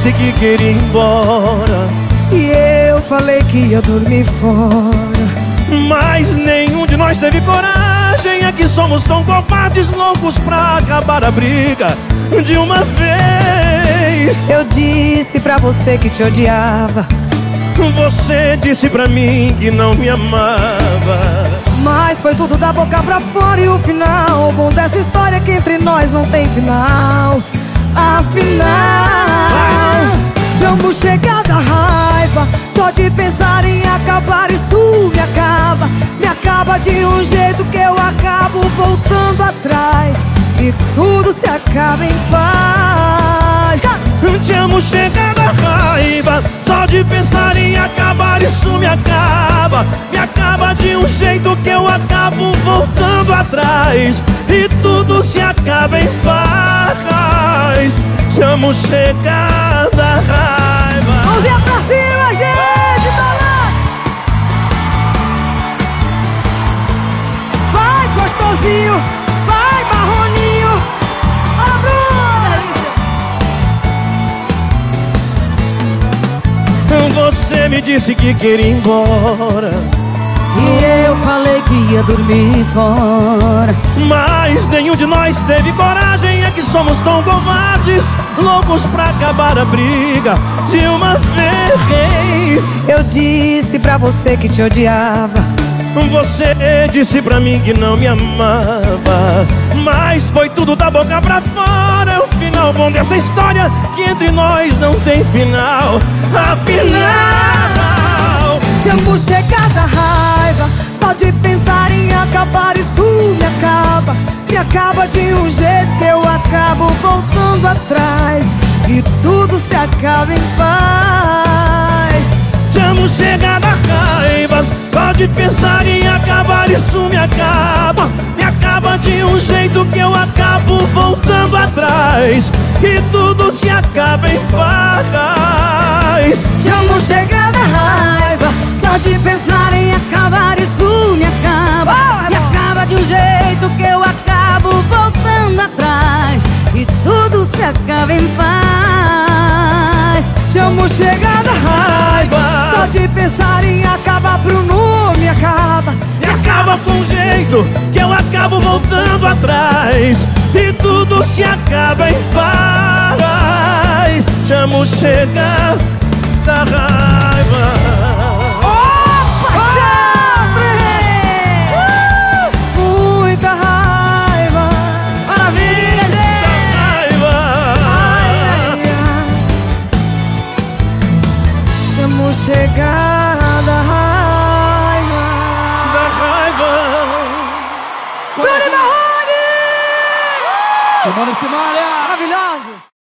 Disse que queria ir embora. E eu falei que ia dormir fora. Mas nenhum de nós teve coragem. É que somos tão covardes, loucos pra acabar a briga De uma vez. Eu disse pra você que te odiava. Você disse pra mim que não me amava. Mas foi tudo da boca pra fora e o final. Bom dessa história que entre nós não tem final. Afinal, Só de pensar em acabar isso me acaba. Me acaba de um jeito que eu acabo voltando atrás. E tudo se acaba em paz. Te amo chegar da raiva. Só de pensar em acabar isso me acaba. Me acaba de um jeito que eu acabo voltando atrás. E tudo se acaba em paz. Chamo chegar da raiva Vai, marroninho! Olha, Bruna! Você me disse que queria ir embora. E eu falei que ia dormir fora. Mas nenhum de nós teve coragem É que somos tão covardes Loucos pra acabar a briga De uma vez. Eu disse pra você que te odiava Você disse pra mim que não me amava Mas foi tudo da boca pra fora. É o final bom dessa história Que entre nnós não tem final. Afinal Te amo chegar da raiva Só de pensar em acabar isso me acaba. Me acaba de um jeito que eu acabo voltando atrás. E tudo se acaba em paz de pensar em acabar isso me acaba. Me acaba de um jeito que eu acabo voltando atrás. E tudo se acaba em paz. Te amo chegar da raiva Só de pensar em acabar isso me acaba. Me acaba de um jeito que eu acabo voltando atrás. E tudo se acaba em paz. Te amo chegar da raiva Só de pensar em acabar Bruno que eu acabo voltando atrás E tudo se acaba em paz Chamo chegar da raiva Opa, Chandre! Muita raiva Maravilha, gente! Raiva Ai, ai, ai. Chamo chegar Bruno e Marrone! Simone Simaria! Maravilhosos!